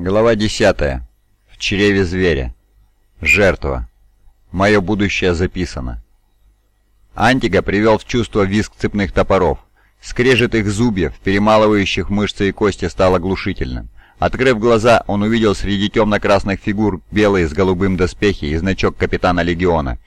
Глава 10. В чреве зверя. Жертва. Мое будущее записано. Антига привел в чувство визг цепных топоров. Скрежет их зубьев, перемалывающих мышцы и кости, стал оглушительным. Открыв глаза, он увидел среди темно-красных фигур белые с голубым доспехи и значок капитана легиона.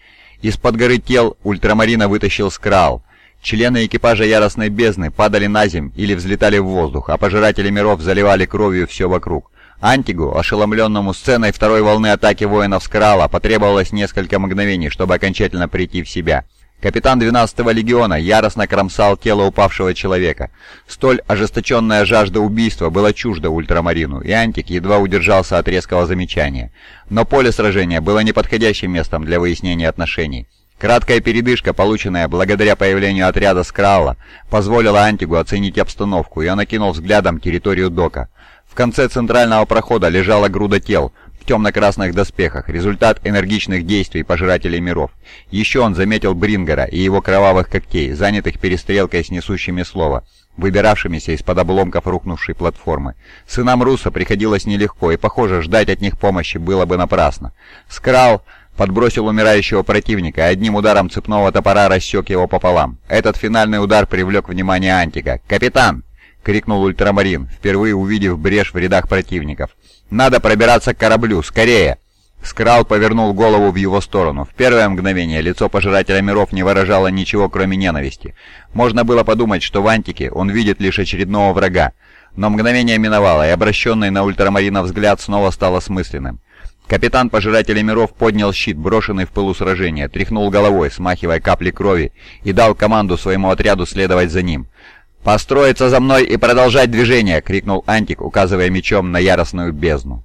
Из-под горы тел ультрамарина вытащил скрал. Члены экипажа Яростной Бездны падали на земь или взлетали в воздух, а пожиратели миров заливали кровью все вокруг. Антигу, ошеломленному сценой второй волны атаки воинов Скрала, потребовалось несколько мгновений, чтобы окончательно прийти в себя. Капитан 12-го легиона яростно кромсал тело упавшего человека. Столь ожесточенная жажда убийства была чужда ультрамарину, и Антик едва удержался от резкого замечания. Но поле сражения было неподходящим местом для выяснения отношений. Краткая передышка, полученная благодаря появлению отряда Скрала, позволила Антигу оценить обстановку, и он окинул взглядом территорию дока. В конце центрального прохода лежала груда тел в темно-красных доспехах, результат энергичных действий Пожирателей миров. Еще он заметил Брингера и его кровавых когтей, занятых перестрелкой с несущими слова, выбиравшимися из-под обломков рухнувшей платформы. Сынам Руса приходилось нелегко, и, похоже, ждать от них помощи было бы напрасно. Скрал подбросил умирающего противника и одним ударом цепного топора рассек его пополам. Этот финальный удар привлек внимание Антика. «Капитан!» — крикнул ультрамарин, впервые увидев брешь в рядах противников. «Надо пробираться к кораблю! Скорее!» Скрал повернул голову в его сторону. В первое мгновение лицо Пожирателя Миров не выражало ничего, кроме ненависти. Можно было подумать, что в Антике он видит лишь очередного врага. Но мгновение миновало, и обращенный на ультрамарина взгляд снова стал осмысленным. Капитан Пожирателя Миров поднял щит, брошенный в пылу сражения, тряхнул головой, смахивая капли крови, и дал команду своему отряду следовать за ним. «Построиться за мной и продолжать движение!» — крикнул Антик, указывая мечом на яростную бездну.